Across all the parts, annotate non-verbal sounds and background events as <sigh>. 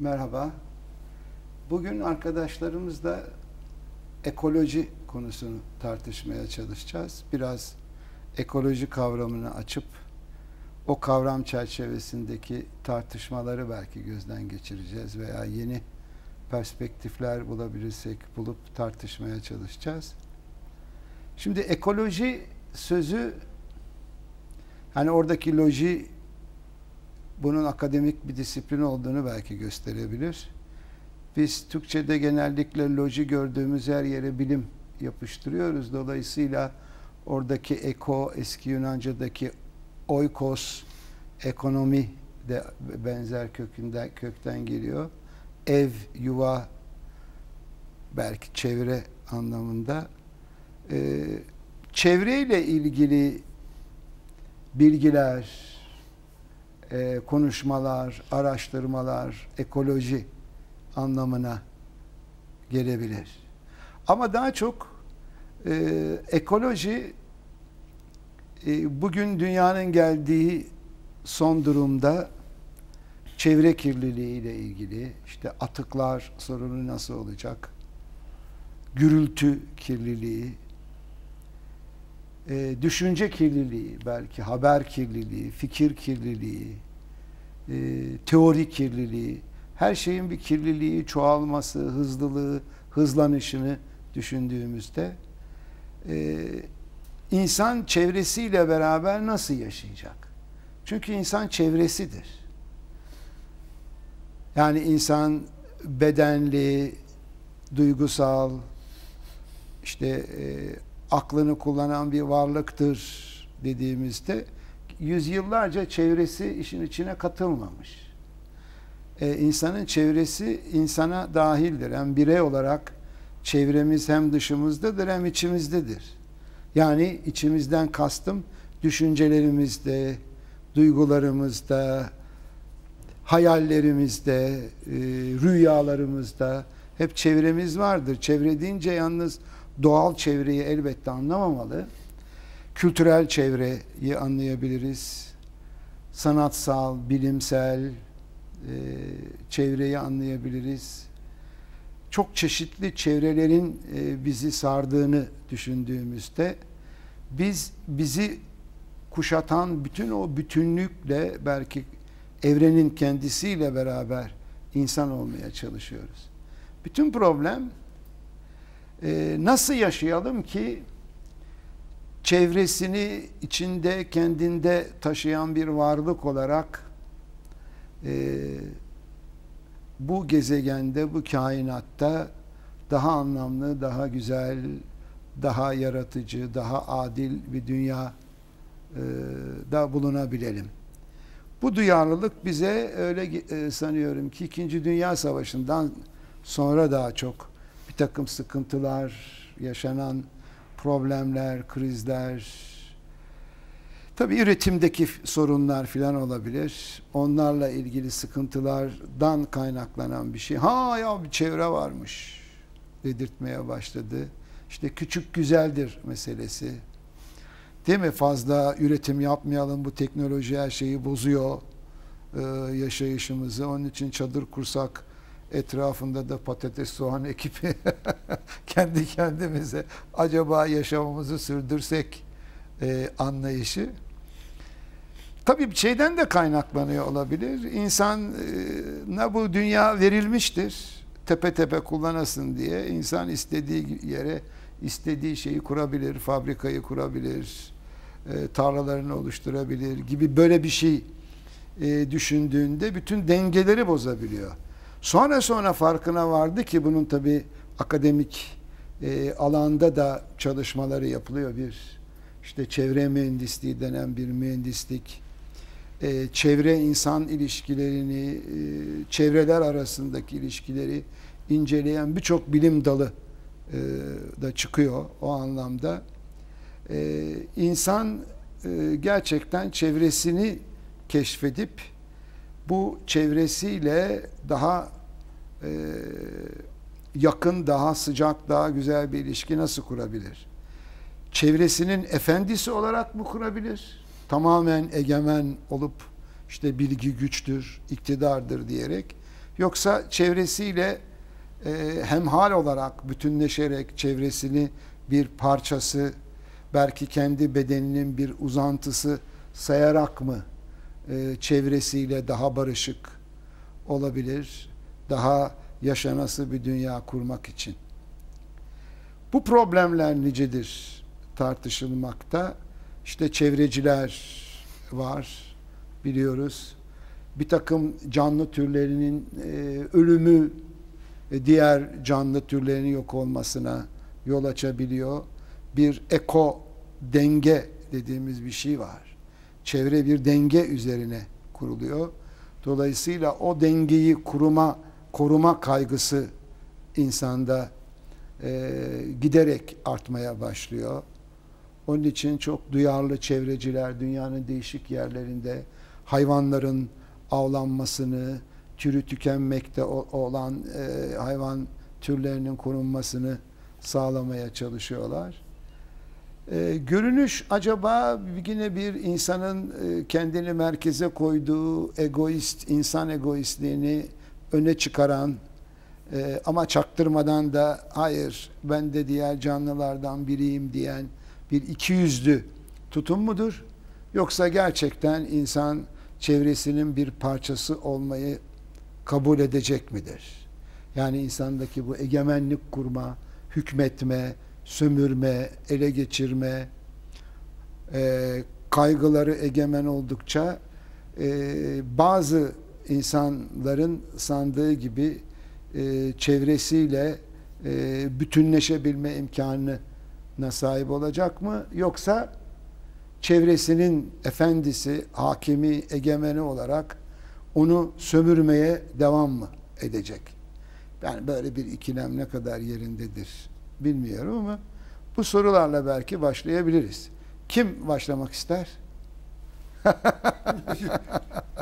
Merhaba. Bugün arkadaşlarımızla ekoloji konusunu tartışmaya çalışacağız. Biraz ekoloji kavramını açıp o kavram çerçevesindeki tartışmaları belki gözden geçireceğiz veya yeni perspektifler bulabilirsek bulup tartışmaya çalışacağız. Şimdi ekoloji sözü hani oradaki loji bunun akademik bir disiplin olduğunu belki gösterebilir. Biz Türkçe'de genellikle loji gördüğümüz her yere bilim yapıştırıyoruz. Dolayısıyla oradaki eko, eski Yunanca'daki oikos, ekonomi de benzer kökünden kökten geliyor. Ev, yuva, belki çevre anlamında. Ee, çevreyle ilgili bilgiler, e, konuşmalar, araştırmalar, ekoloji anlamına gelebilir. Ama daha çok e, ekoloji e, bugün dünyanın geldiği son durumda çevre kirliliği ile ilgili işte atıklar sorunu nasıl olacak? Gürültü kirliliği, e, düşünce kirliliği, belki haber kirliliği, fikir kirliliği, e, teori kirliliği, her şeyin bir kirliliği, çoğalması, hızlılığı, hızlanışını düşündüğümüzde e, insan çevresiyle beraber nasıl yaşayacak? Çünkü insan çevresidir. Yani insan bedenli, duygusal, işte e, aklını kullanan bir varlıktır dediğimizde yüzyıllarca çevresi işin içine katılmamış. Ee, insanın çevresi insana dahildir. Hem birey olarak çevremiz hem dışımızdadır hem içimizdedir. Yani içimizden kastım düşüncelerimizde, duygularımızda, hayallerimizde, e, rüyalarımızda hep çevremiz vardır. Çevre deyince yalnız doğal çevreyi elbette anlamamalı. Kültürel çevreyi anlayabiliriz. Sanatsal, bilimsel e, çevreyi anlayabiliriz. Çok çeşitli çevrelerin e, bizi sardığını düşündüğümüzde biz bizi kuşatan bütün o bütünlükle belki evrenin kendisiyle beraber insan olmaya çalışıyoruz. Bütün problem e, nasıl yaşayalım ki çevresini içinde kendinde taşıyan bir varlık olarak e, bu gezegende, bu kainatta daha anlamlı, daha güzel, daha yaratıcı, daha adil bir dünya e, da bulunabilelim. Bu duyarlılık bize öyle e, sanıyorum ki İkinci Dünya Savaşı'ndan sonra daha çok bir takım sıkıntılar, yaşanan problemler, krizler, tabii üretimdeki sorunlar filan olabilir. Onlarla ilgili sıkıntılardan kaynaklanan bir şey. Ha ya bir çevre varmış dedirtmeye başladı. İşte küçük güzeldir meselesi. Değil mi? Fazla üretim yapmayalım. Bu teknoloji her şeyi bozuyor. Ee, yaşayışımızı. Onun için çadır kursak etrafında da patates soğan ekibi <laughs> kendi kendimize acaba yaşamamızı sürdürsek e, anlayışı. Tabii şeyden de kaynaklanıyor olabilir. İnsana bu dünya verilmiştir. Tepe tepe kullanasın diye. insan istediği yere istediği şeyi kurabilir, fabrikayı kurabilir, e, tarlalarını oluşturabilir gibi böyle bir şey e, düşündüğünde bütün dengeleri bozabiliyor. Sonra sonra farkına vardı ki bunun tabi akademik e, alanda da çalışmaları yapılıyor. Bir işte çevre mühendisliği denen bir mühendislik, e, çevre insan ilişkilerini, e, çevreler arasındaki ilişkileri inceleyen birçok bilim dalı e, da çıkıyor o anlamda. E, insan e, gerçekten çevresini keşfedip bu çevresiyle daha e, yakın, daha sıcak, daha güzel bir ilişki nasıl kurabilir? Çevresinin efendisi olarak mı kurabilir? Tamamen egemen olup işte bilgi güçtür, iktidardır diyerek Yoksa çevresiyle e, hemhal olarak bütünleşerek çevresini bir parçası belki kendi bedeninin bir uzantısı sayarak mı e, çevresiyle daha barışık olabilir, daha yaşanası bir dünya kurmak için. Bu problemler nicedir tartışılmakta. İşte çevreciler var biliyoruz. Bir takım canlı türlerinin e, ölümü e, diğer canlı türlerin yok olmasına yol açabiliyor. Bir eko denge dediğimiz bir şey var. Çevre bir denge üzerine kuruluyor. Dolayısıyla o dengeyi kuruma, koruma kaygısı insanda e, giderek artmaya başlıyor. Onun için çok duyarlı çevreciler dünyanın değişik yerlerinde hayvanların avlanmasını, türü tükenmekte olan e, hayvan türlerinin korunmasını sağlamaya çalışıyorlar. E, görünüş acaba yine bir insanın e, kendini merkeze koyduğu egoist, insan egoistliğini öne çıkaran e, ama çaktırmadan da hayır ben de diğer canlılardan biriyim diyen bir ikiyüzlü tutum mudur? Yoksa gerçekten insan çevresinin bir parçası olmayı kabul edecek midir? Yani insandaki bu egemenlik kurma, hükmetme, sömürme, ele geçirme, e, kaygıları egemen oldukça e, bazı insanların sandığı gibi e, çevresiyle e, bütünleşebilme imkanına sahip olacak mı? Yoksa çevresinin efendisi, hakimi, egemeni olarak onu sömürmeye devam mı edecek? Yani böyle bir ikilem ne kadar yerindedir bilmiyorum ama bu sorularla belki başlayabiliriz. Kim başlamak ister? <laughs>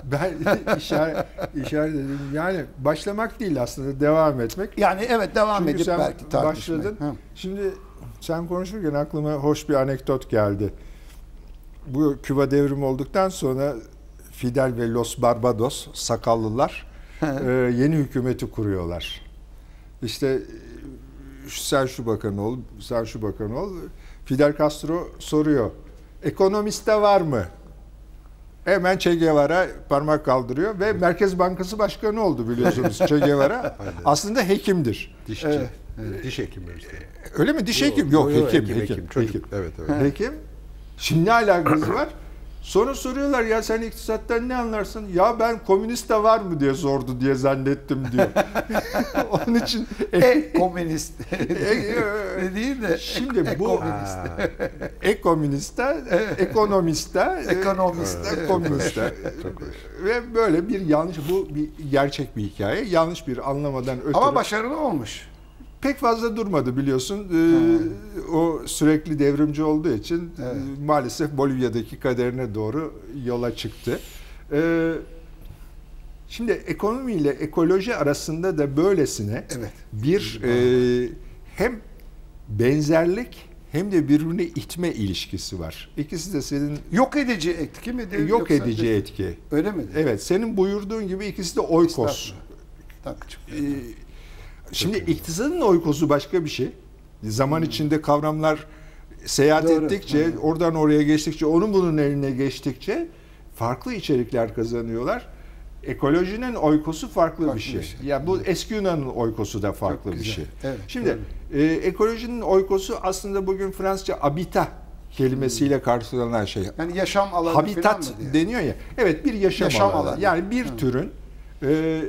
ben işaret, işaret edeyim. Yani başlamak değil aslında devam etmek. Yani evet devam Çünkü edip sen belki tartışmayı. başladın. Ha. Şimdi sen konuşurken aklıma hoş bir anekdot geldi. Bu Küba devrimi olduktan sonra Fidel ve Los Barbados sakallılar <laughs> e, yeni hükümeti kuruyorlar. İşte sen şu bakan ol, sen şu bakan ol. Fidel Castro soruyor. Ekonomiste var mı? Hemen Che Guevara parmak kaldırıyor ve Merkez Bankası Başkanı oldu biliyorsunuz Che Guevara. <laughs> Aslında hekimdir. Dişçi. Evet, Evet, Diş hekimi işte. Öyle mi? Diş hekim? Yok, Yok, hekim, hekim, hekim, hekim. Çocuk. Evet, evet. Hekim. Şimdi ne alakası var? Sonra soruyorlar ya sen iktisattan ne anlarsın? Ya ben komünist de var mı diye sordu diye zannettim diyor. <laughs> Onun için E komünist. <laughs> e, ne değil de Şimdi e, bu komünist. ekonomiste, ekonomiste, Ekonomiste, e, komüniste ve böyle bir yanlış bu bir gerçek bir hikaye. Yanlış bir anlamadan ötürü. Ama başarılı olmuş. Pek fazla durmadı biliyorsun. Ee, o sürekli devrimci olduğu için Evet. e, maalesef Bolivya'daki kaderine doğru yola çıktı. Ee, şimdi ekonomi ile ekoloji arasında da böylesine Evet. bir e, hem benzerlik hem de birbirine itme ilişkisi var. İkisi de senin Yok edici etki mi? yok Yoksa- edici etki. Öyle mi? Evet, senin buyurduğun gibi ikisi de oykos. Estağfurullah. Tak, çok- Ee, Şimdi iktisadın oykosu başka bir şey. Zaman içinde kavramlar seyahat Hmm. Doğru. ettikçe, Hı. oradan oraya geçtikçe, onun bunun eline geçtikçe farklı içerikler kazanıyorlar. Ekolojinin oykosu farklı, Farklı bir şey. bir şey. Ya bu eski Yunan'ın oykosu da farklı bir şey. Evet, Şimdi e, ekolojinin oykosu aslında bugün Fransızca habitat kelimesiyle karşılanan şey. Yani yaşam alanı falan Habitat mı diye? deniyor ya. Evet bir yaşam, Yaşam alanı. alanı. Yani bir türün e,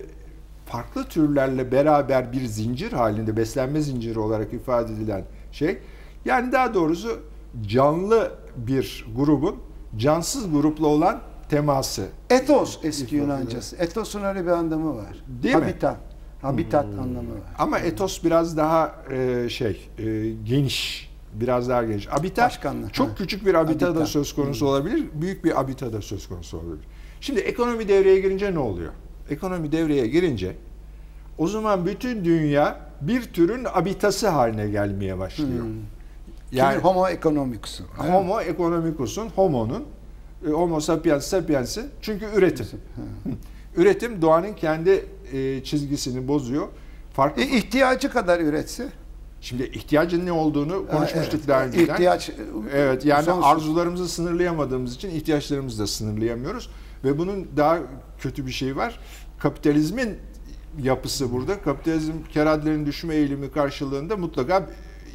farklı türlerle beraber bir zincir halinde beslenme zinciri olarak ifade edilen şey. Yani daha doğrusu canlı bir grubun cansız grupla olan teması. Etos eski Yunancası. Etos'un öyle bir anlamı var. Değil mi? Habitat. Habitat anlamı var. Ama etos biraz daha e, şey e, geniş, biraz daha geniş. Habitat Başkanlık, çok ha. küçük bir habitat da Habitat. söz konusu olabilir, büyük bir habitat da söz konusu olabilir. Şimdi ekonomi devreye girince ne oluyor? Ekonomi devreye girince o zaman bütün dünya bir türün habitası haline gelmeye başlıyor. Yani homo economicus'u. Homo economicus'un, homo'nun, e, homo sapiens sapiens'in çünkü üretim. Üretim doğanın kendi e, çizgisini bozuyor. Farklı E, ihtiyacı kadar üretse. Şimdi ihtiyacın ne olduğunu konuşmuştuk evet. daha önceden. İhtiyaç Evet yani sonsuz. arzularımızı sınırlayamadığımız için ihtiyaçlarımızı da sınırlayamıyoruz. Ve bunun daha kötü bir şey var. Kapitalizmin yapısı burada. Kapitalizm keradilerin düşme eğilimi karşılığında mutlaka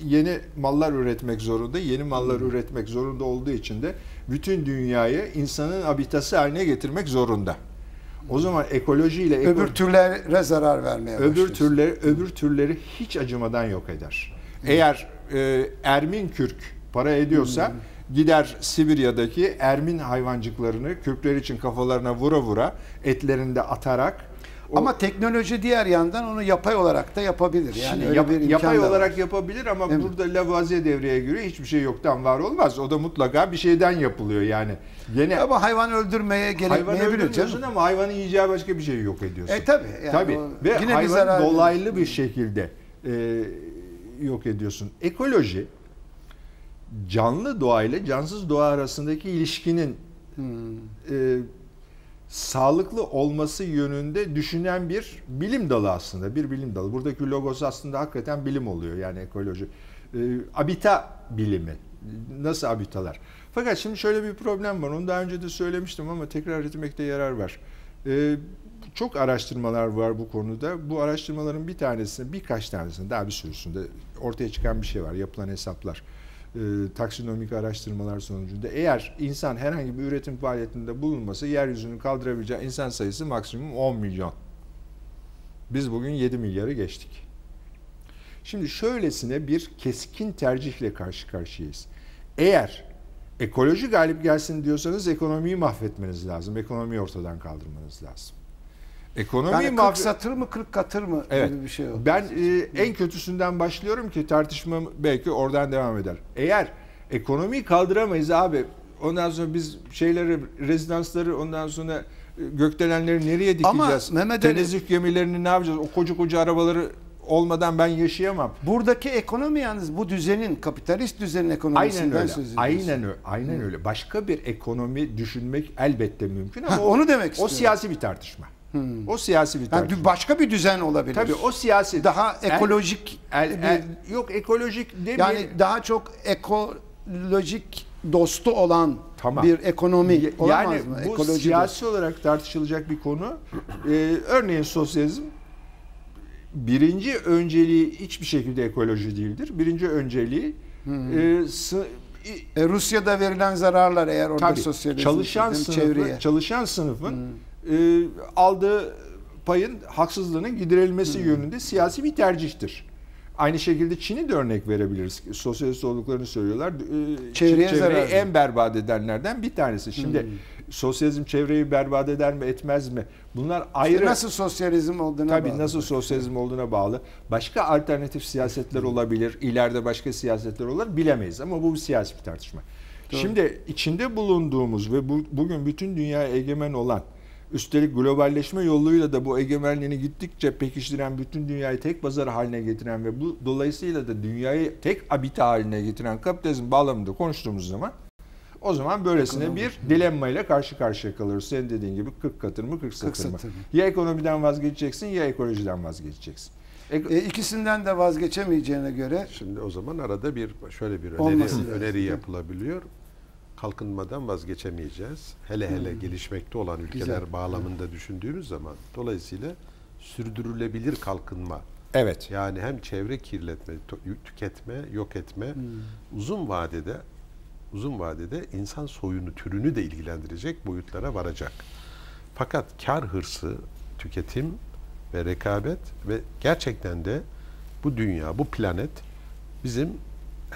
yeni mallar üretmek zorunda. Yeni mallar Hmm. üretmek zorunda olduğu için de bütün dünyayı insanın habitası haline getirmek zorunda. O zaman ekolojiyle eko- öbür türlere zarar vermeye öbür başlıyorsun. türleri öbür türleri hiç acımadan yok eder. Eğer e, Ermin kürk para ediyorsa Hmm. Gider Sibirya'daki Ermin hayvancıklarını kürkler için kafalarına vura vura etlerinde atarak o- Ama teknoloji diğer yandan onu yapay olarak da yapabilir. Yani Şimdi yap- bir yapay var. olarak yapabilir ama Değil mi? burada Lavoisier devreye giriyor. Hiçbir şey yoktan var olmaz. O da mutlaka bir şeyden yapılıyor yani. Gene ama hayvan öldürmeye gerekmeyebilir canım. ama hayvanın yiyeceği başka bir şey yok ediyorsun. E tabii. Yani Tabii. o Ve yine bir hayvan zarar verir. dolaylı bir şekilde e, yok ediyorsun. Ekoloji canlı doğa ile cansız doğa arasındaki ilişkinin Hmm. e, sağlıklı olması yönünde düşünen bir bilim dalı aslında. Bir bilim dalı. Buradaki logos aslında hakikaten bilim oluyor yani ekoloji. E, abita bilimi. Nasıl abitalar? Fakat şimdi şöyle bir problem var. Onu daha önce de söylemiştim ama tekrar etmekte yarar var. E, çok araştırmalar var bu konuda. Bu araştırmaların bir tanesinde, birkaç tanesinde, daha bir sürüsünde ortaya çıkan bir şey var. Yapılan hesaplar e, taksonomik araştırmalar sonucunda eğer insan herhangi bir üretim faaliyetinde bulunmasa yeryüzünün kaldırabileceği insan sayısı maksimum 10 milyon. Biz bugün 7 milyarı geçtik. Şimdi şöylesine bir keskin tercihle karşı karşıyayız. Eğer ekoloji galip gelsin diyorsanız ekonomiyi mahvetmeniz lazım. Ekonomiyi ortadan kaldırmanız lazım. Ekonomiyi Yani 40 mahvet... satır mı 40 katır mı Evet. gibi bir şey oldu. Ben e, en kötüsünden başlıyorum ki tartışma belki oradan devam eder. Eğer ekonomiyi kaldıramayız abi ondan sonra biz şeyleri rezidansları ondan sonra e, gökdelenleri nereye Ama dikeceğiz? Mehmet Ali- Tenezzüh gemilerini ne yapacağız? O koca koca arabaları olmadan ben yaşayamam. Buradaki ekonomi yalnız bu düzenin kapitalist düzenin ekonomisinden Aynen öyle. söz ediyorsun. Aynen öyle. Aynen öyle. Başka bir ekonomi düşünmek elbette mümkün ama Ha, o, onu demek o istiyorum. siyasi bir tartışma. O siyasi bir Yani tartışma. başka bir düzen olabilir. Tabii o siyasi daha El- ekolojik el- bir- el- yok ekolojik demeyelim. yani daha çok ekolojik dostu olan Tamam. bir ekonomi olamaz yani mı? bu Ekoloji siyasi olarak tartışılacak bir konu. Ee, örneğin sosyalizm birinci önceliği hiçbir şekilde ekoloji değildir. Birinci önceliği e, sı- i- E, Rusya'da verilen zararlar eğer orada tabii, sosyalizm çalışan değil sınıfı, çevreye. çalışan sınıfın e, aldığı payın haksızlığının giderilmesi yönünde siyasi bir tercihtir. Aynı şekilde Çin'i de örnek verebiliriz. Sosyalist olduklarını söylüyorlar. E, Çevreye çevreyi zarar veriyor. en berbat edenlerden bir tanesi. Şimdi sosyalizm çevreyi berbat eder mi etmez mi? Bunlar İşte ayrı. nasıl sosyalizm olduğuna Tabii bağlı. nasıl sosyalizm olduğuna bağlı. Başka alternatif siyasetler olabilir. İleride başka siyasetler olur bilemeyiz ama bu bir siyasi bir tartışma. Şimdi içinde bulunduğumuz ve bu, bugün bütün dünyaya egemen olan üstelik globalleşme yoluyla da bu egemenliğini gittikçe pekiştiren bütün dünyayı tek pazar haline getiren ve bu dolayısıyla da dünyayı tek abita haline getiren kapitalizm bağlamında konuştuğumuz zaman o zaman böylesine bir dilemma ile karşı karşıya kalıyoruz. Senin dediğin gibi 40 katır mı 40 satır mı? satır mı? Ya ekonomiden vazgeçeceksin ya ekolojiden vazgeçeceksin. Ek- E, ikisinden de vazgeçemeyeceğine göre Şimdi o zaman arada bir şöyle bir öneri, öneri yapılabiliyor. Kalkınmadan vazgeçemeyeceğiz. Hele hele Hmm. gelişmekte olan ülkeler Güzel. bağlamında düşündüğümüz zaman dolayısıyla sürdürülebilir kalkınma evet. yani hem çevre kirletme, tüketme, yok etme Hmm. uzun vadede uzun vadede insan soyunu, türünü de ilgilendirecek boyutlara varacak. Fakat kar hırsı, tüketim ve rekabet ve gerçekten de bu dünya, bu planet bizim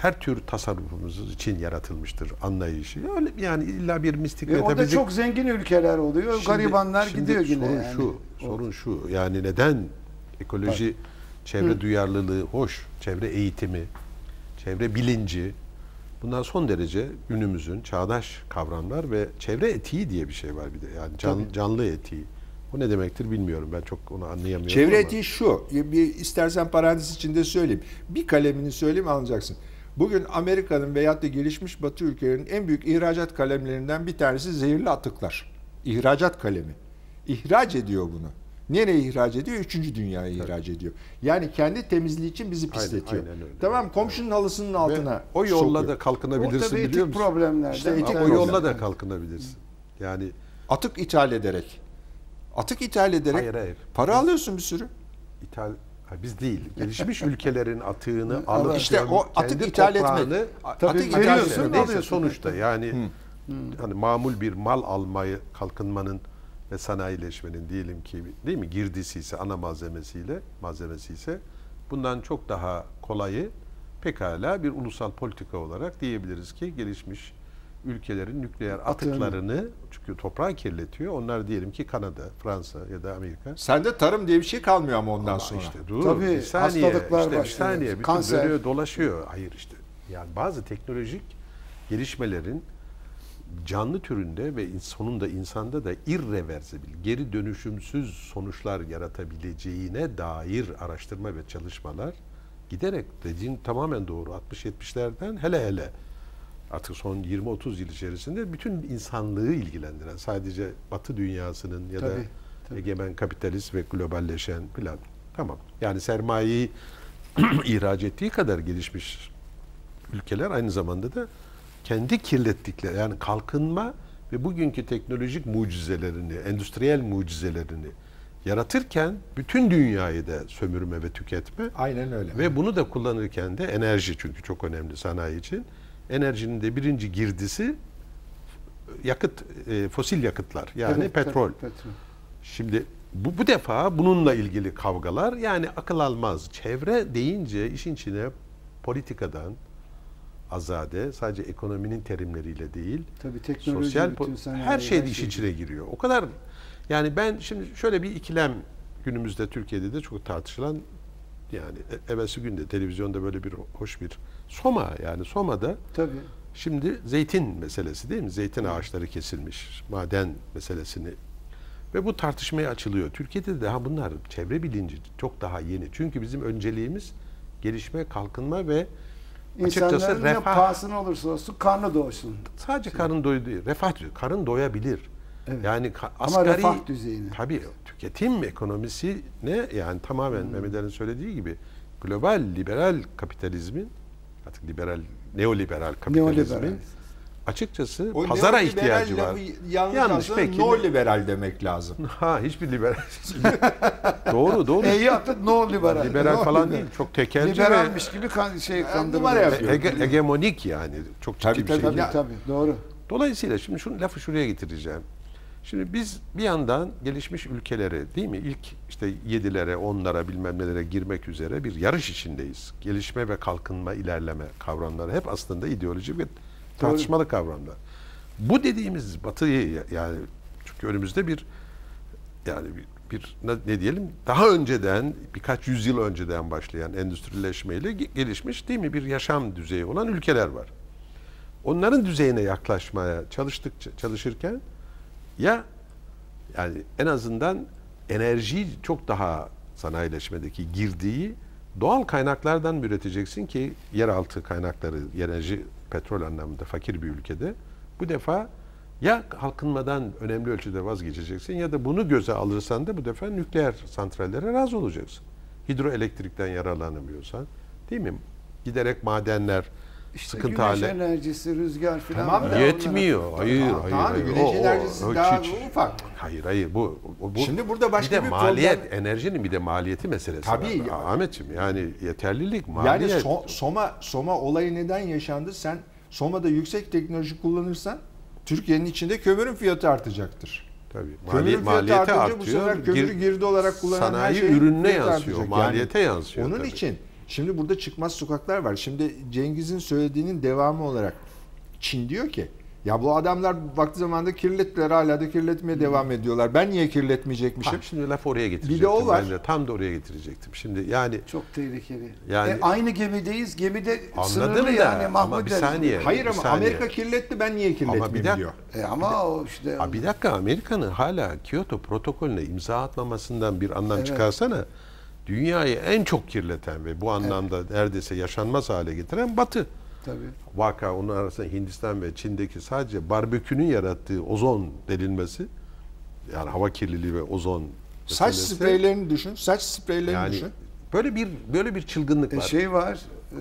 her tür tasarrufumuz için yaratılmıştır anlayışı. Öyle yani illa bir mistik e, orada metafizik çok zengin ülkeler oluyor. Şimdi- Garibanlar şimdi gidiyor yine. Sorun yani. şu, sorun şu. Yani neden ekoloji, çevre duyarlılığı hoş, çevre eğitimi, çevre bilinci bunlar son derece günümüzün çağdaş kavramlar ve çevre etiği diye bir şey var bir de. Yani can, canlı etiği. Bu ne demektir bilmiyorum. Ben çok onu anlayamıyorum. Çevre ama- etiği şu. Bir istersen parantez içinde söyleyeyim. Bir kalemini söyleyeyim anlayacaksın. Bugün Amerika'nın veyahut da gelişmiş Batı ülkelerinin en büyük ihracat kalemlerinden bir tanesi zehirli atıklar. İhracat kalemi. İhraç ediyor bunu. Nereye ihraç ediyor? Üçüncü dünyaya ihraç ediyor. Yani kendi temizliği için bizi pisletiyor. aynen öyle. Tamam komşunun halısının altına Ve o yolla sokuyor. da kalkınabilirsin biliyor etik musun? problemlerden. İşte etik Ama o yolla da kalkınabilirsin. Yani Atık ithal ederek. Atık ithal ederek Hayır, hayır. para alıyorsun bir sürü. ithal ha, biz değil. Gelişmiş ülkelerin atığını Evet. alıp İşte o atık ithal etme. toprağını- Tabii atık veriyorsun, alıyorsun. sonuçta yani hani mamul bir mal almayı kalkınmanın ve sanayileşmenin diyelim ki değil mi girdisi ise ana malzemesiyle malzemesi ise bundan çok daha kolayı pekala bir ulusal politika olarak diyebiliriz ki gelişmiş ülkelerin nükleer atıklarını çünkü toprağı kirletiyor. Onlar diyelim ki Kanada, Fransa ya da Amerika. Sende tarım diye bir şey kalmıyor ama ondan Ama sonra. işte dur Tabii, bir saniye, hastalıklar işte bir başlıyor. saniye bütün Kanser. böyle dolaşıyor. Hayır işte yani bazı teknolojik gelişmelerin canlı türünde ve sonunda insanda da irreversibil, geri dönüşümsüz sonuçlar yaratabileceğine dair araştırma ve çalışmalar giderek dediğin tamamen doğru 60-70'lerden hele hele artık son 20-30 yıl içerisinde bütün insanlığı ilgilendiren sadece Batı dünyasının ya da Tabii, tabii. egemen kapitalist ve globalleşen plan. Tamam. Yani sermayeyi <clears throat> ihraç ettiği kadar gelişmiş ülkeler aynı zamanda da kendi kirlettikleri yani kalkınma ve bugünkü teknolojik mucizelerini, endüstriyel mucizelerini yaratırken bütün dünyayı da sömürme ve tüketme Aynen öyle. ve bunu da kullanırken de enerji çünkü çok önemli sanayi için. Enerjinin de birinci girdisi yakıt, e, fosil yakıtlar yani Tabii, petrol. tabii, petrol. Şimdi bu, bu defa bununla ilgili kavgalar yani akıl almaz. Çevre deyince işin içine politikadan azade sadece ekonominin terimleriyle değil Tabii teknoloji, sosyal her şey şey. içine giriyor. O kadar yani ben şimdi şöyle bir ikilem günümüzde Türkiye'de de çok tartışılan yani e- evvelsi günde televizyonda böyle bir hoş bir Soma yani Soma'da Tabii. Şimdi zeytin meselesi değil mi? Zeytin ağaçları kesilmiş, maden meselesini ve bu tartışmaya açılıyor. Türkiye'de de daha bunlar çevre bilinci çok daha yeni. Çünkü bizim önceliğimiz gelişme, kalkınma ve açıkçası İnsanların refah. pahasına olursa olsun karnı doysun. Sadece karın değil, refah diyor. Karın doyabilir. Evet. Yani ka- Ama asgari refah düzeyine. tabii tüketim ekonomisi ne yani tamamen Hmm. Mehmet Ali'nin söylediği gibi global liberal kapitalizmin artık liberal neoliberal kapitalizmin Neoliberal. açıkçası O pazara ihtiyacı var. Yanlış, Yanlış peki. no liberal demek lazım. <laughs> Ha hiçbir liberal. <laughs> doğru doğru. E'yi atın no liberal. liberal No falan liberal. değil. Çok tekelci Liberalmiş gibi kan, şey kandırma numara yapıyor. Ege- hegemonik yani. Çok ciddi Tabii, bir şey tabii, değil. Tabii tabii doğru. Dolayısıyla şimdi şu lafı şuraya getireceğim. Şimdi biz bir yandan gelişmiş ülkelere değil mi ilk işte yedilere, onlara bilmem nelere girmek üzere bir yarış içindeyiz. Gelişme ve kalkınma, ilerleme kavramları hep aslında ideolojik ve tartışmalı kavramlar. Bu dediğimiz batıyı yani çünkü önümüzde bir yani bir, bir ne, diyelim daha önceden birkaç yüzyıl önceden başlayan endüstrileşmeyle ge- gelişmiş değil mi bir yaşam düzeyi olan ülkeler var. Onların düzeyine yaklaşmaya çalıştıkça çalışırken ya yani en azından enerji çok daha sanayileşmedeki girdiği doğal kaynaklardan üreteceksin ki yeraltı kaynakları enerji petrol anlamında fakir bir ülkede bu defa ya kalkınmadan önemli ölçüde vazgeçeceksin ya da bunu göze alırsan da bu defa nükleer santrallere razı olacaksın. Hidroelektrikten yararlanamıyorsan değil mi? Giderek madenler İşte sıkıntı güneş hale enerjisi, rüzgar falan. Tamam da- Yetmiyor. Hayır, Tamam, hayır, tamam, hayır. güneş O- enerjisi o daha hiç- ufak. Hayır, hayır. Bu, bu, Şimdi burada başka bir de bir maliyet, problem- enerjinin bir de maliyeti meselesi Tabii var. ya. Ahmetciğim yani yeterlilik, Yani maliyet. So- Soma Soma olayı neden yaşandı? Sen Soma'da yüksek teknoloji kullanırsan Türkiye'nin içinde kömürün fiyatı artacaktır. Tabii. Kömürün Mali, fiyatı maliyete artınca artıyor. bu sefer kömürü Gir- girdi olarak kullanan her sanayi şey ürününe yansıyor, artacak. maliyete yansıyor Onun tabii. için şimdi burada çıkmaz sokaklar var. Şimdi Cengiz'in söylediğinin devamı olarak Çin diyor ki ya bu adamlar vakti zamanında kirlettiler hala da kirletmeye devam ediyorlar. Ben niye kirletmeyecekmişim? Ha, şimdi laf oraya getirecektim. o var. Ben de tam da oraya getirecektim. Şimdi yani Çok tehlikeli. Yani- e, aynı gemideyiz. Gemide Anladım sınırlı da yani ama bir saniye. Hayır bir ama saniye. Amerika kirletti ben niye Ama bir kirletmeyeyim diyor. E, ama o işte Ha, bir dakika Amerika'nın hala Kyoto protokolüne imza atmamasından bir anlam Evet. çıkarsana. Dünyayı en çok kirleten ve bu anlamda neredeyse yaşanmaz hale getiren Batı. tabii. Vaka onun arasında Hindistan ve Çin'deki sadece barbekünün yarattığı ozon delinmesi yani hava kirliliği ve ozon Saç meselesi. spreylerini düşün. Saç spreylerini Yani düşün. böyle bir böyle bir çılgınlık E, var. şey var, e,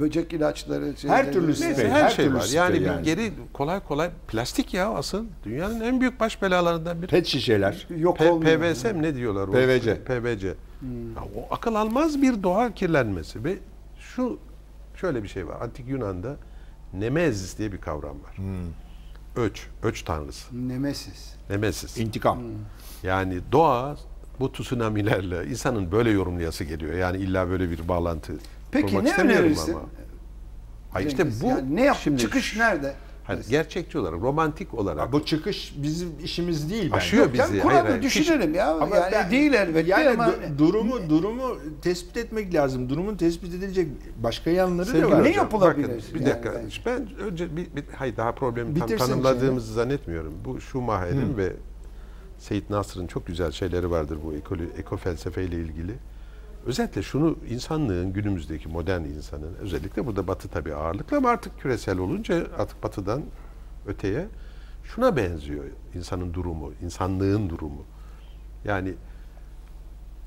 böcek ilaçları. Her türlü Neyse, sprey, her, her şey türlü var. Yani, bir yani. geri kolay kolay plastik ya asıl dünyanın en büyük baş belalarından biri. Pet şişeler. Yok P- olmuyor. PVC mi ne diyorlar? o? PVC. PVC. Ya o akıl almaz bir doğa kirlenmesi ve şu şöyle bir şey var. Antik Yunan'da nemezis diye bir kavram var. Öç, öç tanrısı. Nemesis. Nemesis. İntikam. Yani doğa bu tsunamilerle insanın böyle yorumlayası geliyor. Yani illa böyle bir bağlantı Peki kurmak ne istemiyorum önerirsin? ama. Hayır işte bu Yani ne yap? şimdi çıkış nerede? Hayır, gerçekçi olarak, romantik olarak Ya Bu çıkış bizim işimiz değil bence. Aşıyor Yok, yani bizi. kuralı Hayır, hayır. düşünelim ya. Ama yani ben- değil elbette yani ama du- durumu durumu tespit etmek lazım. Durumun tespit edilecek başka yanları Sevgili da var. Ne hocam, yapılabilir? bakın, bir Yani dakika. ben- Ben önce bir, bir hayır daha problemi tam tanımladığımızı zannetmiyorum. Bu Schumacher'in ve Seyit Nasır'ın çok güzel şeyleri vardır bu eko, eko felsefeyle ilgili. Özellikle şunu insanlığın günümüzdeki modern insanın özellikle burada batı tabii ağırlıklı ama artık küresel olunca artık batıdan öteye şuna benziyor insanın durumu, insanlığın durumu. Yani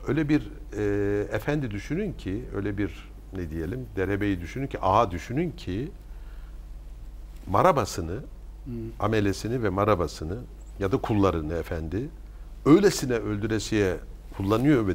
öyle bir e, efendi düşünün ki, öyle bir ne diyelim, derebeyi düşünün ki, ağa düşünün ki marabasını, amelesini ve marabasını ya da kullarını efendi öylesine öldüresiye kullanıyor ve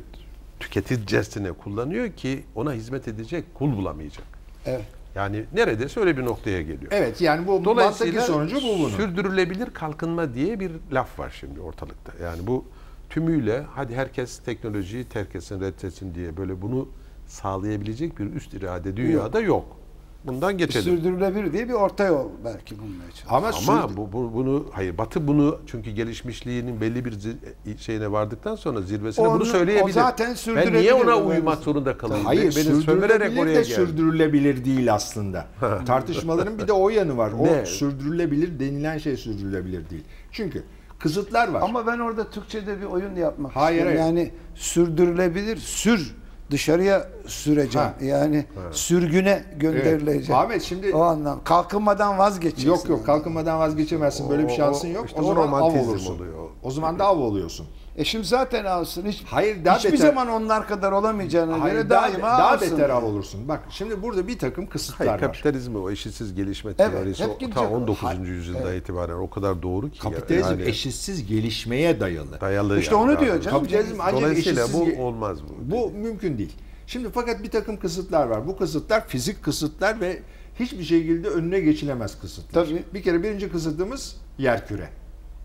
tüketicesine kullanıyor ki ona hizmet edecek kul bulamayacak. Evet. Yani neredeyse öyle bir noktaya geliyor. Evet yani bu Dolayısıyla sonucu bu bunun. sürdürülebilir kalkınma diye bir laf var şimdi ortalıkta. Yani bu tümüyle hadi herkes teknolojiyi terk etsin, reddetsin diye böyle bunu sağlayabilecek bir üst irade dünyada yok. Bundan geçelim. Sürdürülebilir diye bir orta yol belki bulmaya çalışıyor. Ama, Ama bu, bu- bunu hayır Batı bunu çünkü gelişmişliğinin belli bir zi- şeyine vardıktan sonra zirvesine Onu- bunu söyleyebilir. o zaten Ben sürdürülebilir niye ona uymak zorunda kalayım? Hayır, Beni sömürerek sürdürülebilir oraya de geldim. sürdürülebilir değil aslında. <laughs> Tartışmaların bir de o yanı var. O Ne? sürdürülebilir denilen şey sürdürülebilir değil. Çünkü kısıtlar var. Ama ben orada Türkçe'de bir oyun yapmak Hayır, istiyorum. hayır. Yani sürdürülebilir, sür dışarıya süreceğim. Ha. Yani sürgüne gönderilecek. Ahmet, şimdi- o anlam kalkınmadan vazgeçeceksin. Yok yok kalkınmadan vazgeçemezsin. Böyle bir şansın yok. işte o o zaman av olursun. oluyor. O zaman da av oluyorsun. E şimdi zaten alsın. Hiç, Hayır, daha hiçbir beter- zaman onlar kadar olamayacağına Hayır, göre daha, daima daha alsın. beter av olursun. Bak şimdi burada bir takım kısıtlar Hayır, var. kapitalizmi o eşitsiz gelişme Evet, teorisi hep o- ta o. 19. Hayır, yüzyılda itibaren o kadar doğru ki. Kapitalizm yani eşitsiz gelişmeye dayalı. dayalı. İşte yani. onu diyor canım. Kapitalizm ancak Dolayısıyla eşitsiz bu olmaz bu. Bu mümkün değil. Şimdi fakat bir takım kısıtlar var. Bu kısıtlar fizik kısıtlar ve hiçbir şekilde önüne geçilemez kısıtlar. Tabii. Bir kere birinci kısıtımız yer küre.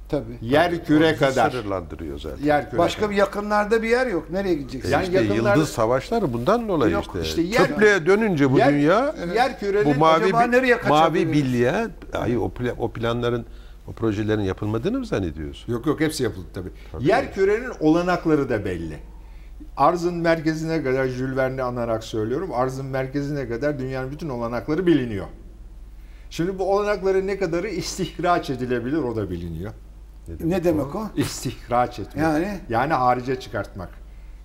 Tabii. Yer küre kadar. Sınırlandırıyor zaten. Yer küre. Başka kadar. bir yakınlarda bir yer yok. Nereye gideceksin? Yani işte yakınlarda- yıldız savaşları bundan dolayı Yok, işte. işte yer- Köprüye dönünce bu yer, dünya yer kürenin bu mavi acaba nereye mavi bilye ay o, pla- o planların o projelerin yapılmadığını mı zannediyorsun? Yok yok hepsi yapıldı tabii. Yer kürenin olanakları da belli. Arzın merkezine kadar Jules Verne'i anarak söylüyorum. Arzın merkezine kadar dünyanın bütün olanakları biliniyor. Şimdi bu olanakların ne kadarı <laughs> istihraç edilebilir o da biliniyor. Ne demek o? İstihraç etmek. Yani? Yani harice çıkartmak.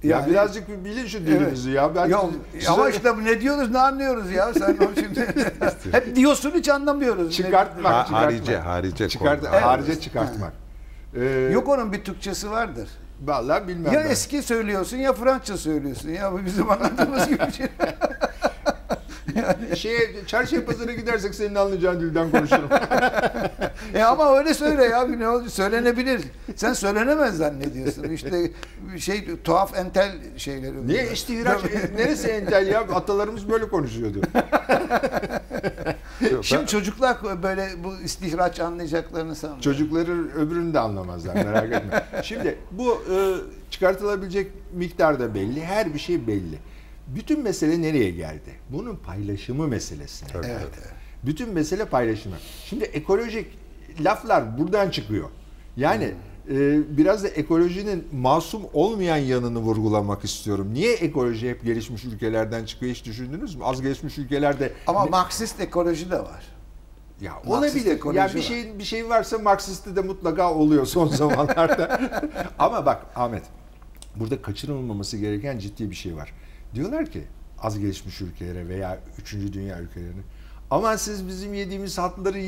Ya Yani- birazcık bir bilin şu dilinizi ya. Ben Yok, size- ama işte ne diyoruz ne anlıyoruz ya sen o şimdi hep diyorsun hiç anlamıyoruz. çıkartmak, Ha- çıkartmak. harice, harice Çıkart, konu. harice çıkartmak. Ee, Yok onun bir Türkçesi vardır. vallahi bilmem Ya ben. eski söylüyorsun ya Fransızca söylüyorsun. Ya bu bizim anladığımız gibi bir şey. <laughs> Şeye, çarşıya pazara gidersek senin anlayacağın dilden konuşurum. <laughs> E ama öyle söyle ya ne oldu söylenebilir. Sen söylenemez zannediyorsun. İşte şey tuhaf entel şeyleri. Niye bunlar. istihraç? e, Neresi entel ya? Atalarımız böyle konuşuyordu. <laughs> Şimdi çocuklar böyle bu istihraç anlayacaklarını sanmıyorum. Çocukları öbürünü de anlamazlar merak etme. Şimdi bu e, çıkartılabilecek miktar da belli. Her bir şey belli. Bütün mesele nereye geldi? Bunun paylaşımı meselesine. Evet. tabii. Bütün mesele paylaşımı. Şimdi ekolojik laflar buradan çıkıyor. Yani e, biraz da ekolojinin masum olmayan yanını vurgulamak istiyorum. Niye ekoloji hep gelişmiş ülkelerden çıkıyor hiç düşündünüz mü? Az gelişmiş ülkelerde Ama Ne- Marksist ekoloji de var. ya Marksist olabilir. Ya bir var. şey bir şey varsa Marksist'te de mutlaka oluyor son <laughs> zamanlarda. Ama bak Ahmet, burada kaçırılmaması gereken ciddi bir şey var. Diyorlar ki az gelişmiş ülkelere veya üçüncü dünya ülkelerine aman siz bizim yediğimiz hatları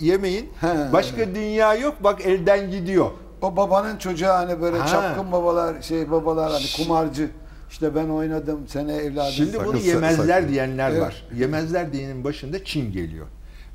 yemeyin. He. Başka dünya yok bak elden gidiyor. O babanın çocuğu hani böyle Ha. çapkın babalar şey babalar hani kumarcı. İşte ben oynadım sene evladım. Şimdi Sakın bunu yemezler sakın. diyenler Evet. var. Yemezler diyenin başında Çin geliyor.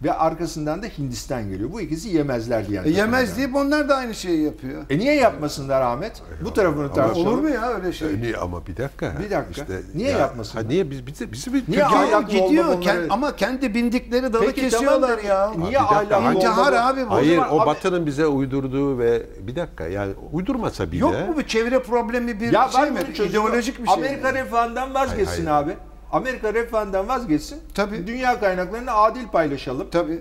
Ve arkasından da Hindistan geliyor. Bu ikisi yemezler diyen. E, yemez deyip onlar da aynı şeyi yapıyor. E niye yapmasınlar Ahmet? Bu tarafını tartışalım. Olur mu ya öyle şey? E, niye ama bir dakika. Bir dakika. Niye yapmasınlar? Ha, niye biz bizi bizi bir Niye Türkiye- ahlaklı Gidiyor, onları- ama kendi bindikleri dalı Peki, kesiyorlar tamam ya. Niye ahlaklı İntihar abi bu. Hayır o Batı'nın bize uydurduğu ve bir dakika yani uydurmasa bile Yok mu bir çevre problemi bir Ya şey mi? İdeolojik bir şey. Amerika refahından vazgeçsin Hayır, abi. Amerika refahından vazgeçsin. Tabii. Dünya kaynaklarını adil paylaşalım. Tabii.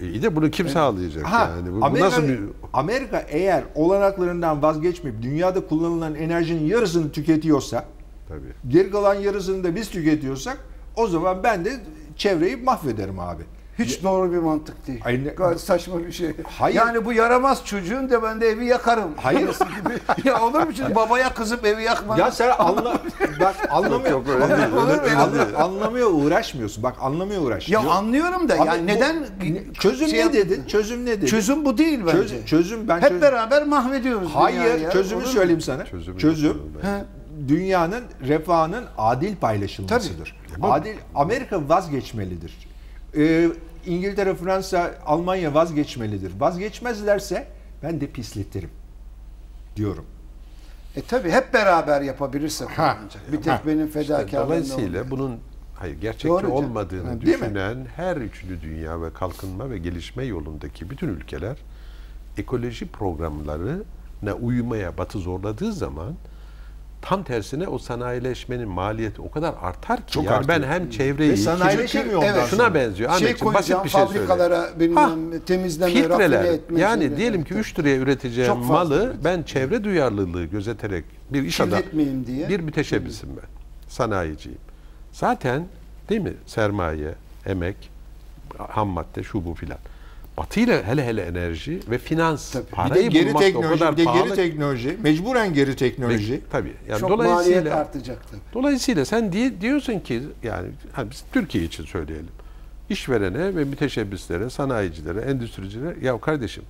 iyi de bunu kim sağlayacak Ha, yani? Bu, bu Amerika, nasıl bir Amerika eğer olanaklarından vazgeçmeyip dünyada kullanılan enerjinin yarısını tüketiyorsa, tabii. geri kalan yarısını da biz tüketiyorsak o zaman ben de çevreyi mahvederim abi. Hiç doğru bir mantık değil. Ay ne- Gayet saçma bir şey. Hayır. Yani bu yaramaz çocuğun da ben de evi yakarım. Hayır. <laughs> gibi. ya olur mu şimdi babaya kızıp evi yakma? Ya sen anla <laughs> bak anlamıyor. Yok, öyle değil, Olur öyle- Anla- anlamıyor uğraşmıyorsun. Bak anlamıyor uğraşıyor. ya anlıyorum da Abi yani bu- neden ne- çözüm şey ne yap- dedi? Çözüm ne dedi? Çözüm bu değil bence. Çöz- çözüm ben Hep çöz- beraber mahvediyoruz Hayır, dünyayı ya. çözümü Olur söyleyeyim sana. Çözümü Çözüm yok. He. dünyanın refahının adil paylaşılmasıdır. Tabii. Adil Amerika vazgeçmelidir. Ee, İngiltere, Fransa, Almanya vazgeçmelidir. Vazgeçmezlerse ben de pisletirim diyorum. E tabi hep beraber yapabilirsek Ha. Bir tek Ha. benim İşte fedakarlığımla dolayısıyla olmuyor. bunun hayır gerçekçi Doğru olmadığını Ha, mi? düşünen her üçlü dünya ve kalkınma ve gelişme yolundaki bütün ülkeler ekoloji programlarına uymaya Batı zorladığı zaman tam tersine o sanayileşmenin maliyeti o kadar artar ki Çok yani artıyor. ben hem çevreyi Ve sanayileşemiyor evet, sonra. şuna benziyor. Şey Ahmetciğim, basit bir şey fabrikalara bilmem Ha, temizleme, filtreler. etme. Yani şeyleri. diyelim ki 3 liraya üreteceğim Çok fazla, malı evet. ben çevre duyarlılığı gözeterek bir iş adamı, diye. bir müteşebbisim ben. Sanayiciyim. Zaten değil mi sermaye, emek, ham madde şu bu filan. Batı ile hele hele enerji ve finans Tabii. Bir de parayı geri bulmak da o teknoloji, kadar bir de geri pahalı. teknoloji, mecburen geri teknoloji. Tabii. Yani Çok maliyet dolayısıyla artacak tabii. Dolayısıyla sen diye, diyorsun ki yani hani biz Türkiye için söyleyelim. İşverene ve müteşebbislere, sanayicilere, endüstricilere ya kardeşim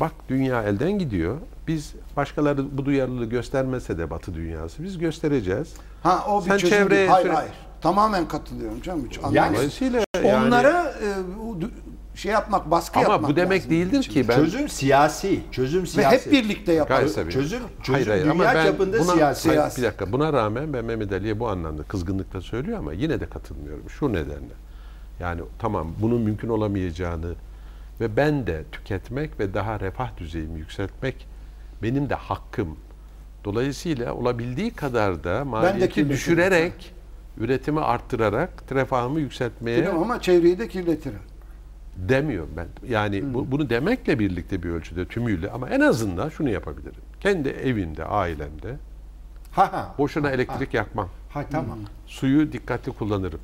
bak dünya elden gidiyor. Biz başkaları bu duyarlılığı göstermese de Batı dünyası biz göstereceğiz. Ha o bir Sen çözüm çevreye değil. Hayır süre- hayır. Tamamen katılıyorum canım. Hiç Yani-. Dolayısıyla yani Onlara e, şey yapmak, baskı ama yapmak bu demek lazım değildir ki ben Çözüm siyasi, çözüm Ve siyasi. hep birlikte yaparız. Çözüm, çözüm Hayır, hayır, dünya ama ben çapında buna, siyasi. hayır, bir dakika buna rağmen ben Mehmet Ali'ye bu anlamda kızgınlıkla söylüyor ama yine de katılmıyorum şu nedenle. Yani tamam bunun mümkün olamayacağını ve ben de tüketmek ve daha refah düzeyimi yükseltmek benim de hakkım. Dolayısıyla olabildiği kadar da maliyeti düşürerek, üretimi arttırarak refahımı yükseltmeye Biliyorum ama çevreyi de kirletirim. Demiyorum ben. Yani bu, bunu demekle birlikte bir ölçüde tümüyle ama en azından şunu yapabilirim. Kendi evimde, ailemde Ha ha. boşuna elektrik yakmam. Ha tamam. Suyu dikkatli kullanırım.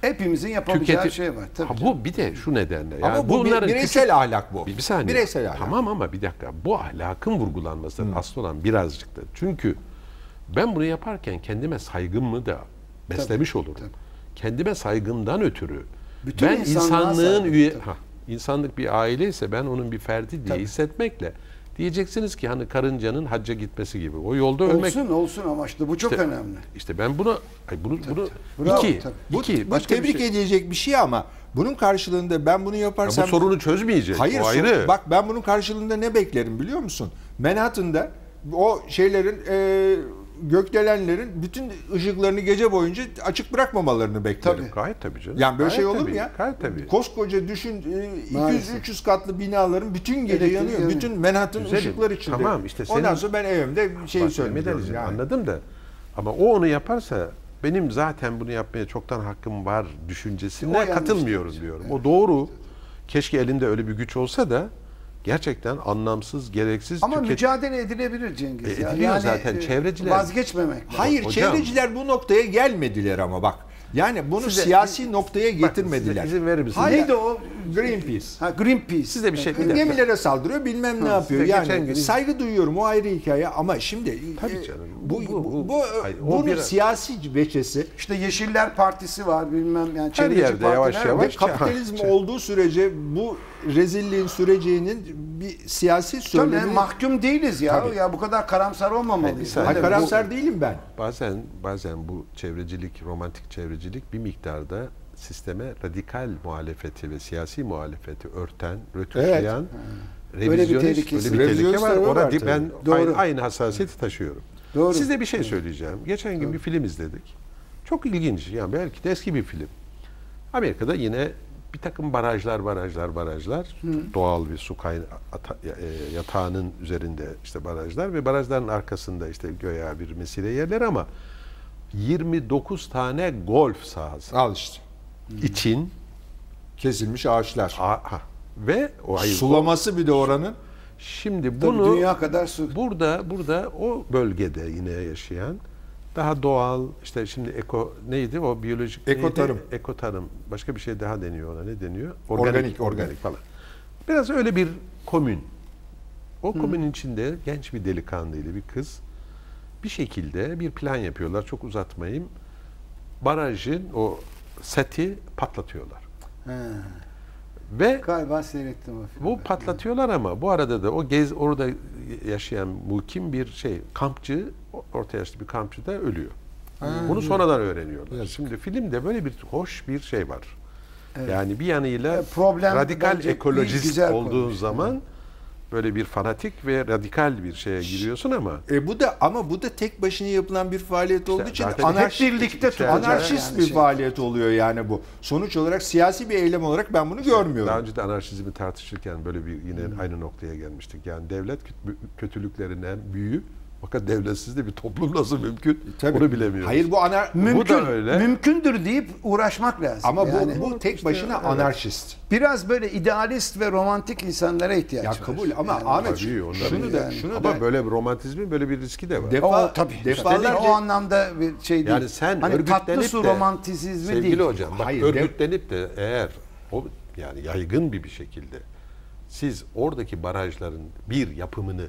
Hepimizin yapabileceği Tüketi- şey var. Tabii Ha, canım. bu bir de şu nedenle. Yani Ama bu bunların bireysel küçük- ahlak bu. Bir, bir saniye. Bireysel ahlak. Tamam ama bir dakika. Bu ahlakın vurgulanması asıl olan birazcık da. Çünkü ben bunu yaparken kendime saygımı da beslemiş olurum. tabii. Kendime saygımdan ötürü Bütün ben insanlığın üye tabii. ha, insanlık bir aile ise ben onun bir ferdi diye Tabii. hissetmekle diyeceksiniz ki hani karıncanın hacca gitmesi gibi. O yolda ölmek Olsun olsun ama işte bu çok İşte- önemli. İşte ben bunu ay bunu bunu Bravo, iki, tabii. Bu, iki bu başka tebrik bir şey. edilecek bir şey ama bunun karşılığında ben bunu Ya yaparsam bu sorunu çözmeyecek. Hayır o sorun- ayrı. bak ben bunun karşılığında ne beklerim biliyor musun? Manhattan'da o şeylerin e, gökdelenlerin bütün ışıklarını gece boyunca açık bırakmamalarını beklerim. Tabii. Gayet tabii canım. Yani böyle Gayet şey olur mu tabii, ya? Gayet tabii. Koskoca düşün e, Maalesef. 200-300 katlı binaların bütün gece Elektrik yanıyor. yanıyor. Bütün Manhattan Güzelim. ışıklar içinde. Tamam, işte Ondan senin- sonra ben evimde şey. Mehmet Ali'ciğim, yani. Anladım da. Ama o onu yaparsa benim zaten bunu yapmaya çoktan hakkım var düşüncesine O katılmıyorum diyorum. O doğru. Keşke elinde öyle bir güç olsa da gerçekten anlamsız, gereksiz Ama tüket- mücadele edilebilir Cengiz. E, ediliyor zaten. e, Çevreciler- Vazgeçmemek. Hayır Hocam- çevreciler bu noktaya gelmediler ama bak. Yani bunu Size- siyasi noktaya getirmediler. size izin verir misiniz? Hayır. Neydi o? Greenpeace. Ha, Greenpeace. Size bir şey- bir dakika. Gemilere saldırıyor bilmem ne yapıyor. Yani gün- saygı duyuyorum o ayrı hikaye ama şimdi Tabii e, canım. bu, Bu- bu, bu- hayır, bunun bir- siyasi veçesi İşte Yeşiller Partisi var bilmem yani Her yerde yavaş yavaş- kapitalizm Ha, olduğu sürece bu rezilliğin süreceğinin bir siyasi Tabii söylemi. yani mahkum değiliz ya. Tabii. Ya bu kadar karamsar olmamalıyız. saniye. Hayır, bu- karamsar değilim ben. Bazen bazen bu çevrecilik, romantik çevrecilik bir miktarda sisteme radikal muhalefeti ve siyasi muhalefeti örten, rötuşlayan Öyle bir revizyonist tehlikesi. öyle bir tehlike var. Orada var ben Doğru. aynı, aynı hassasiyeti taşıyorum. Doğru. Size bir şey söyleyeceğim. Geçen gün bir film izledik. Çok ilginç. Yani belki de eski bir film. Amerika'da yine bir takım barajlar, barajlar, barajlar. Doğal bir su kaynağı e, yatağının üzerinde işte barajlar ve barajların arkasında işte göya bir mesire yerler ama 29 tane golf sahası Al işte. İçin Kesilmiş ağaçlar. aha, ve o hayır, Sulaması bir de oranın. Şimdi bunu dünya kadar su. Burada burada o bölgede yine yaşayan daha doğal işte şimdi eko neydi o biyolojik neydi? Ekotarım. Ekotarım. Başka bir şey daha deniyor ona. Ne deniyor? Organik, organik. falan. Biraz öyle bir komün. O komünün içinde genç bir delikanlıyla bir kız bir şekilde bir plan yapıyorlar. Çok uzatmayayım. Barajın o seti patlatıyorlar. He. Ve Galiba seyrettim o filmi. bu patlatıyorlar ama bu arada da o gez orada yaşayan mukim bir şey kampçı orta yaşlı bir kampçı da ölüyor. Bunu sonradan öğreniyorlar. Şimdi filmde böyle bir hoş bir şey var. Yani bir yanıyla E, problem radikal ekolojist olduğun konuş. zaman böyle bir fanatik ve radikal bir şeye giriyorsun ama E bu da ama bu da tek başına yapılan bir faaliyet olduğu için anarşist, birlikte tutacak anarşist yani bir şey. faaliyet oluyor yani bu. Sonuç olarak siyasi bir eylem olarak ben bunu görmüyorum. daha önce de anarşizmi tartışırken böyle bir yine aynı noktaya gelmiştik. Yani devlet kö- kötülüklerin en büyüğü fakat devletsiz de bir toplum nasıl mümkün Tabii. onu bilemiyoruz. Hayır bu anar Mümkün, Bu da öyle. Mümkündür deyip uğraşmak lazım. ama yani. bu bu tek başına anarşist. biraz böyle idealist ve romantik insanlara ihtiyaç Ya var. kabul ama Yani Ahmet Tabii, şunu da yani. şunu Ama da böyle bir romantizmin böyle bir riski de var. defa o tabii. defalarca o anlamda bir şey değil. yani sen hani tatlı örgütlenip su de romantizmi sevgili değil. hocam bak Hayır, örgütlenip de eğer o yani yaygın bir bir şekilde siz oradaki barajların bir yapımını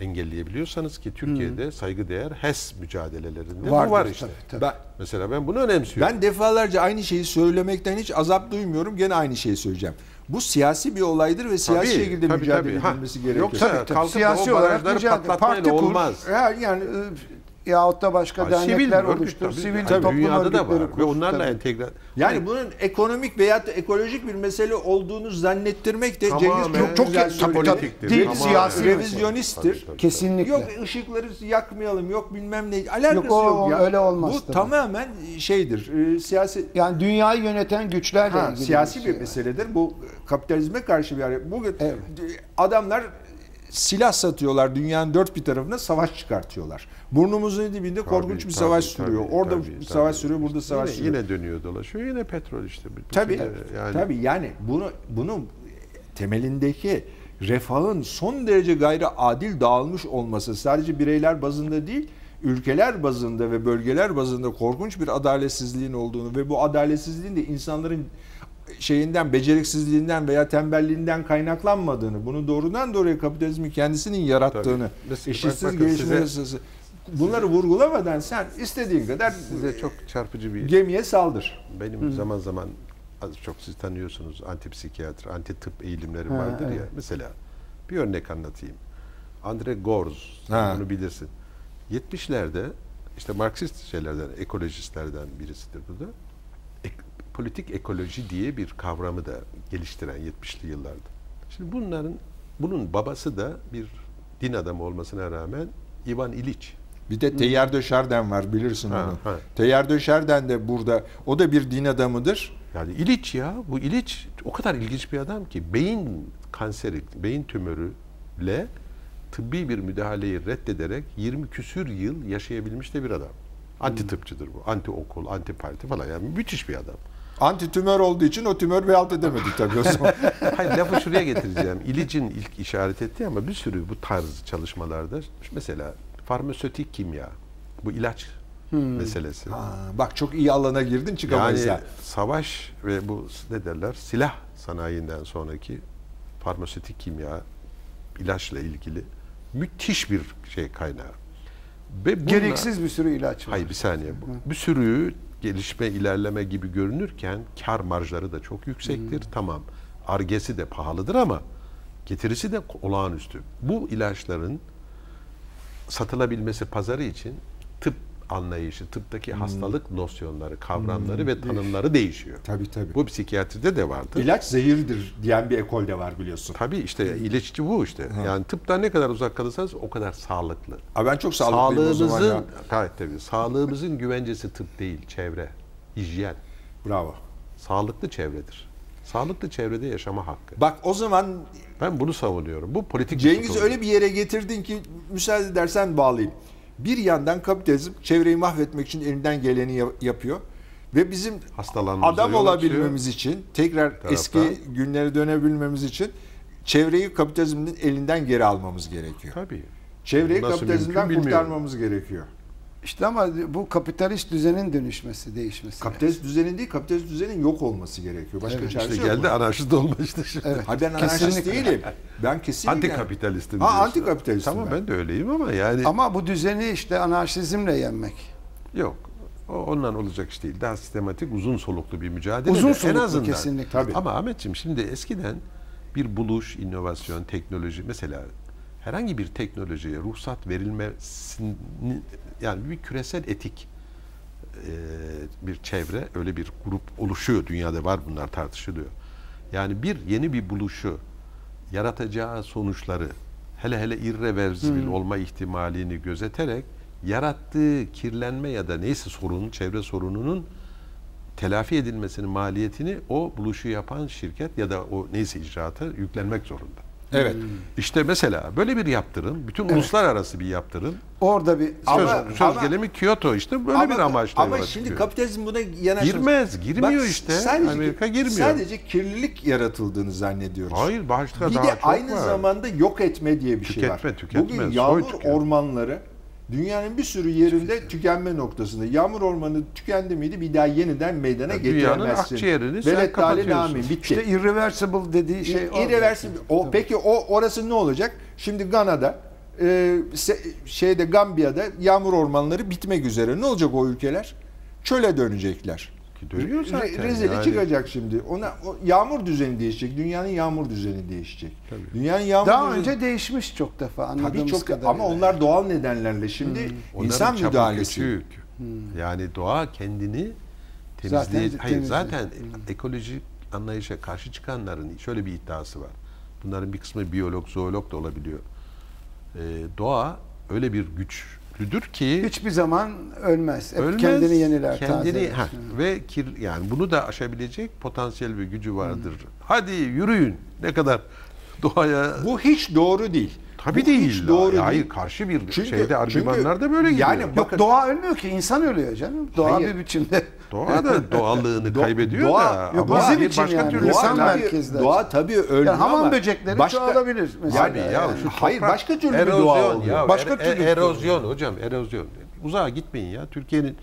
engelleyebiliyorsanız ki Türkiye'de saygıdeğer HES mücadelelerinde Vardır, bu var işte. tabii, tabii. ben, Mesela ben bunu önemsiyorum. ben defalarca aynı şeyi söylemekten hiç azap duymuyorum. Gene aynı şeyi söyleyeceğim. Bu siyasi bir olaydır ve siyasi Tabii, şekilde tabii, mücadele tabii. Ha, edilmesi gerekiyor. Yoksa Tabii, tabii. kalkıp Siyasi da o olarak mücadele, patlatmayla kur. olmaz. Ya yani Ee, yahut da başka Ay, dernekler örgüt oluştur, tabii. sivil Tabii, toplum dünyada da var ve onlarla Tabii. entegre. yani bunun ekonomik veya da ekolojik bir mesele olduğunu zannettirmek de Tamamen Cengiz çok, çok güzel politiktir. Değil, Tamamen. siyasi revizyonisttir. Tabii, tabii. Kesinlikle. Yok ışıkları yakmayalım, yok bilmem ne. Alakası Yok, yok, o- ya. öyle olmaz Bu tabii. tamamen şeydir. e, siyasi Yani dünyayı yöneten güçlerle ha, ilgili siyasi bir bir şey. meseledir. Bu kapitalizme karşı bir hareket. Bugün Evet. adamlar silah satıyorlar. Dünyanın dört bir tarafına savaş çıkartıyorlar. Burnumuzun dibinde korkunç bir Tabii, savaş tabii, sürüyor. tabii, Orada tabii, bir tabii. savaş sürüyor, burada savaş yine, sürüyor. yine dönüyor dolaşıyor. Yine petrol işte. Tabii. Yani Tabii yani bunu bunun temelindeki refahın son derece gayri adil dağılmış olması sadece bireyler bazında değil, ülkeler bazında ve bölgeler bazında korkunç bir adaletsizliğin olduğunu ve bu adaletsizliğin de insanların şeyinden, beceriksizliğinden veya tembelliğinden kaynaklanmadığını, bunu doğrudan doğruya kapitalizmin kendisinin yarattığını, Tabii. Eşitsiz gelişme size- yasası bunları vurgulamadan sen istediğin kadar size çok çarpıcı bir gemiye saldır. benim zaman zaman az çok siz tanıyorsunuz antipsikiyatr, anti tıp eğilimlerim Ha, vardır ya. evet. Mesela bir örnek anlatayım. Andre Gorz, Ha. bunu bilirsin. 70'lerde işte Marksist şeylerden, ekolojistlerden birisidir bu da. Politik ekoloji diye bir kavramı da geliştiren 70'li yıllarda. Şimdi bunların bunun babası da bir din adamı olmasına rağmen Ivan İliç. Bir de Teyyar Döşerden var bilirsin Ha, onu. ha. Teyyar Döşerden de burada. O da bir din adamıdır. Yani İliç ya, bu İliç o kadar ilginç bir adam ki beyin kanseri, beyin tümörüyle tıbbi bir müdahaleyi reddederek 20 küsür yıl yaşayabilmiş de bir adam. Anti tıpçıdır bu. Anti okul, anti parti falan yani müthiş bir adam. Anti tümör olduğu için o tümör bir halt edemedi tabii o zaman. <laughs> Hayır lafı şuraya getireceğim. İlic'in ilk işaret ettiği ama bir sürü bu tarz çalışmalarda mesela farmasötik kimya, bu ilaç meselesi. Ha, bak çok iyi alana girdin çıkamayız. Yani savaş ve bu ne derler silah sanayinden sonraki farmasötik kimya ilaçla ilgili müthiş bir şey kaynağı. Ve bununla- Gereksiz bir sürü ilaç var. Hayır bir saniye. Bu- Bir sürü gelişme, ilerleme gibi görünürken kar marjları da çok yüksektir. Tamam. Argesi de pahalıdır ama getirisi de olağanüstü. Bu ilaçların satılabilmesi pazarı için anlayışı, tıptaki hastalık nosyonları, kavramları ve tanımları değişiyor. Tabii tabii. Bu psikiyatride de vardır. İlaç zehirdir diyen bir ekol de var biliyorsun. Tabii işte ilaççı bu işte. Yani tıptan ne kadar uzak kalırsanız o kadar sağlıklı. Ha, ben çok sağlıklıyım o zaman Sağlığımızın, ya. gayet tabii, sağlığımızın güvencesi tıp değil, çevre, hijyen. Bravo. Sağlıklı çevredir. Sağlıklı çevrede yaşama hakkı. Bak o zaman Ben bunu savunuyorum. Bu politik Cengiz öyle bir yere getirdin ki müsaade edersen bağlayayım. Bir yandan kapitalizm çevreyi mahvetmek için elinden geleni ya- yapıyor. Ve bizim adam olabilmemiz için, tekrar taraftan. eski günlere dönebilmemiz için çevreyi kapitalizmin elinden geri almamız gerekiyor. Tabii. Çevreyi Nasıl kapitalizmden kurtarmamız gerekiyor. İşte ama bu kapitalist düzenin dönüşmesi, değişmesi. Kapitalist düzenin değil, kapitalist düzenin yok olması gerekiyor. Başka Evet, çaresi İşte yok. geldi anarşist olma işte şimdi. Evet. Ha ben anarşist Kesinlikle. değilim. Ben kesinlikle... Antikapitalistim Ha antikapitalistim Tamam ben. ben de öyleyim ama yani Ama bu düzeni işte anarşizmle yenmek. yok. O ondan olacak iş değil. Daha sistematik, uzun soluklu bir mücadele. Uzun soluklu en azından. kesinlikle. Tabii. Ama Ahmetciğim şimdi eskiden bir buluş, inovasyon, teknoloji mesela herhangi bir teknolojiye ruhsat verilmesini yani bir küresel etik e, bir çevre öyle bir grup oluşuyor dünyada var bunlar tartışılıyor. Yani bir yeni bir buluşu yaratacağı sonuçları hele hele irreversibil olma ihtimalini gözeterek yarattığı kirlenme ya da neyse sorun, çevre sorununun telafi edilmesinin maliyetini o buluşu yapan şirket ya da o neyse icraata yüklenmek zorunda. Evet. İşte mesela böyle bir yaptırım, bütün uluslararası bir yaptırım. Orada bir Söz, Ama- söz ama- gelimi Kyoto işte böyle ama, bir amaçla Ama şimdi çıkıyor. kapitalizm buna yanaşmaz. Girmez, girmiyor işte. Amerika girmiyor. Sadece kirlilik yaratıldığını zannediyoruz. Hayır, başka bir daha de çok aynı var. zamanda yok etme diye bir şey Tüketme, var. tüketme, Bugün soy yağmur tüketme. ormanları dünyanın bir sürü yerinde tükenme noktasında. Yağmur ormanı tükendi miydi bir daha yeniden meydana Ya dünyanın getiremezsin. akciğerini sen kapatıyorsun. bitti. işte irreversible dediği şey o. irreversible. O peki o orası ne olacak? Şimdi Gana'da e, şeyde Gambiya'da yağmur ormanları bitmek üzere. Ne olacak o ülkeler? Çöle dönecekler. Ki dönüyor Re- zaten. Rezili yani. çıkacak şimdi. Ona o yağmur düzeni değişecek. Dünyanın yağmur düzeni değişecek. Dünyanın yağmur Daha düzeni önce değişmiş çok defa anladığımız tabii çok kadarıyla. ama onlar doğal nedenlerle. Şimdi Onların insan müdahalesi. küçük. Yani doğa kendini Zaten temizleyecek. Hayır, temizliyor. zaten ekolojik anlayışa karşı çıkanların şöyle bir iddiası var. Bunların bir kısmı biyolog, zoolog da olabiliyor. Ee, doğa öyle bir güçlüdür ki hiçbir zaman ölmez. Hep ölmez, kendini yeniler, kendini ha, ve kir, yani bunu da aşabilecek potansiyel ve gücü vardır. Hadi yürüyün. Ne kadar doğaya Bu hiç doğru değil. Tabii Bu değil. Hiç doğru Ya Hayır, değil. karşı bir Çünkü- şeyde argümanlarda çünkü böyle gidiyor. yani Yok Bakın- doğa ölmüyor ki insan ölüyor canım. Doğa Hayır. bir biçimde. Doğa da <laughs> doğallığını Do- kaybediyor doğa- da. Yok, ama bizim bir için başka yani. türlü Doğa merkezli. doğa tabii ölmüyor Yani hamam ama böcekleri başka- çoğalabilir mesela. Abi ya şu Hayır, toprak- başka türlü bir doğa oluyor. Ya, Başka başka türlü- erozyon hocam erozyon. Uzağa gitmeyin ya. Türkiye'nin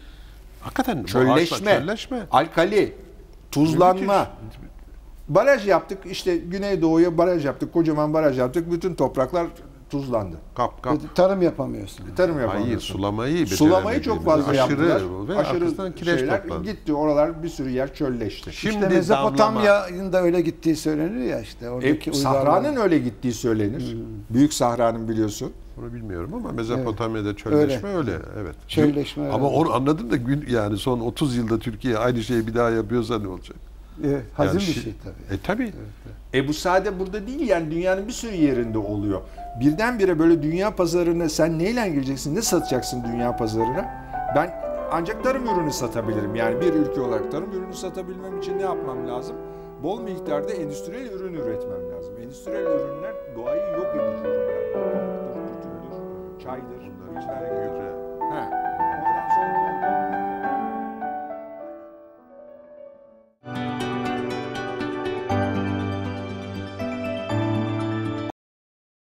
hakikaten çölleşme, çölleşme. alkali, tuzlanma. Baraj yaptık işte Güneydoğu'ya baraj yaptık. Kocaman baraj yaptık. Bütün topraklar tuzlandı. Kap kap. Tarım yapamıyorsun. Tarım Hayır yapamıyorsun. sulamayı Sulamayı çok fazla aşırı yaptılar. ve aşırı arkasından kireç şeyler toplandı. gitti. Oralar bir sürü yer çölleşti. Şimdi işte Mezopotamya'nın da öyle gittiği söylenir ya işte. Oradaki E, Sahra'nın öyle gittiği söylenir. Büyük Sahra'nın biliyorsun. Onu bilmiyorum ama Mezopotamya'da çölleşme öyle. Evet. Çölleşme öyle. Ama onu anladım da gün yani son 30 yılda Türkiye aynı şeyi bir daha yapıyorsa ne olacak? E, hazin Yani bir şey tabii. E tabii. E bu sade burada değil yani dünyanın bir sürü yerinde oluyor. Birdenbire böyle dünya pazarına sen neyle gireceksin, ne satacaksın dünya pazarına? Ben ancak tarım ürünü satabilirim. Yani bir ülke olarak tarım ürünü satabilmem için ne yapmam lazım? Bol miktarda endüstriyel ürün üretmem lazım. Endüstriyel ürünler doğayı yok edici ürünler. Pamuktur, tütündür, çaydır. Bunların içler- içinde gübre. Ha,